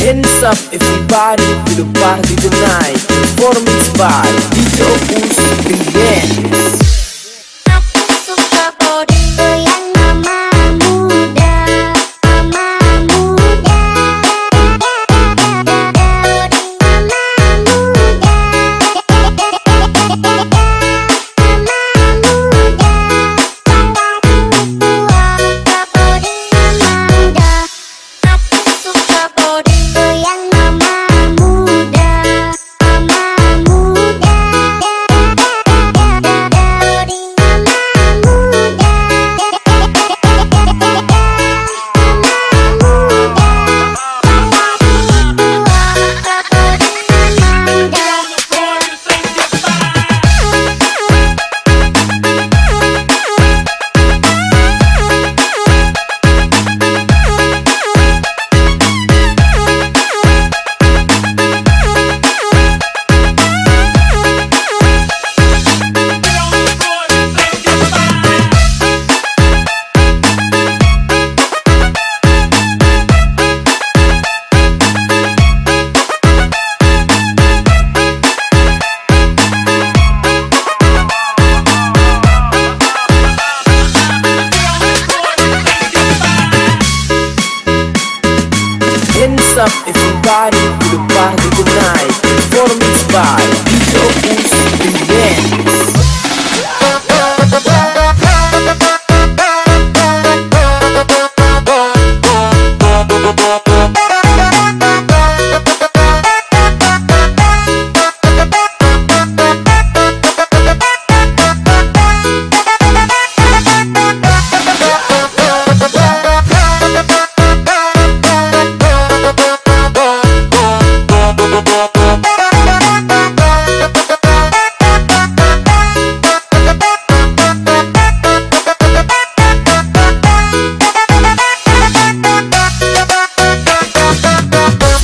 Hands up everybody to the party tonight. Performance by DJ Who's Begins Why you so insecure?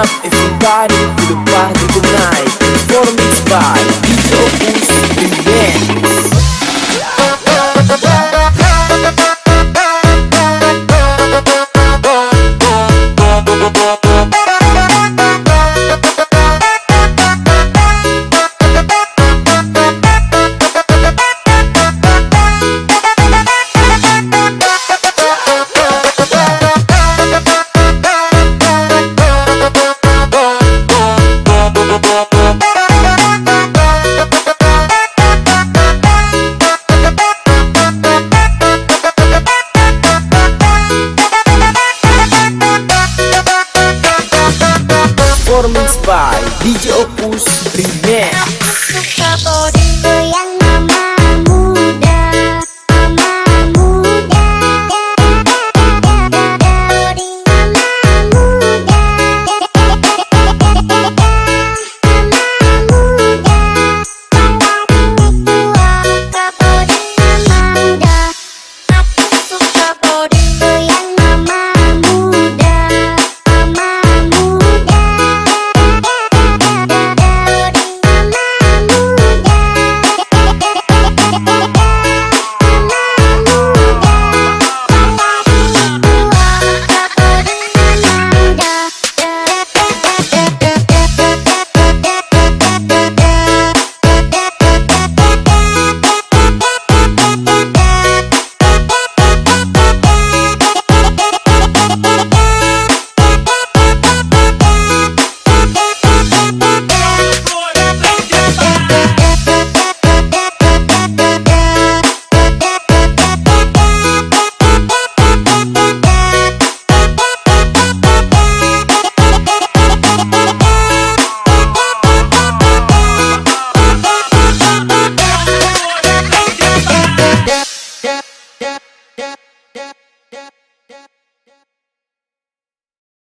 up if you got it, you the body. Joe.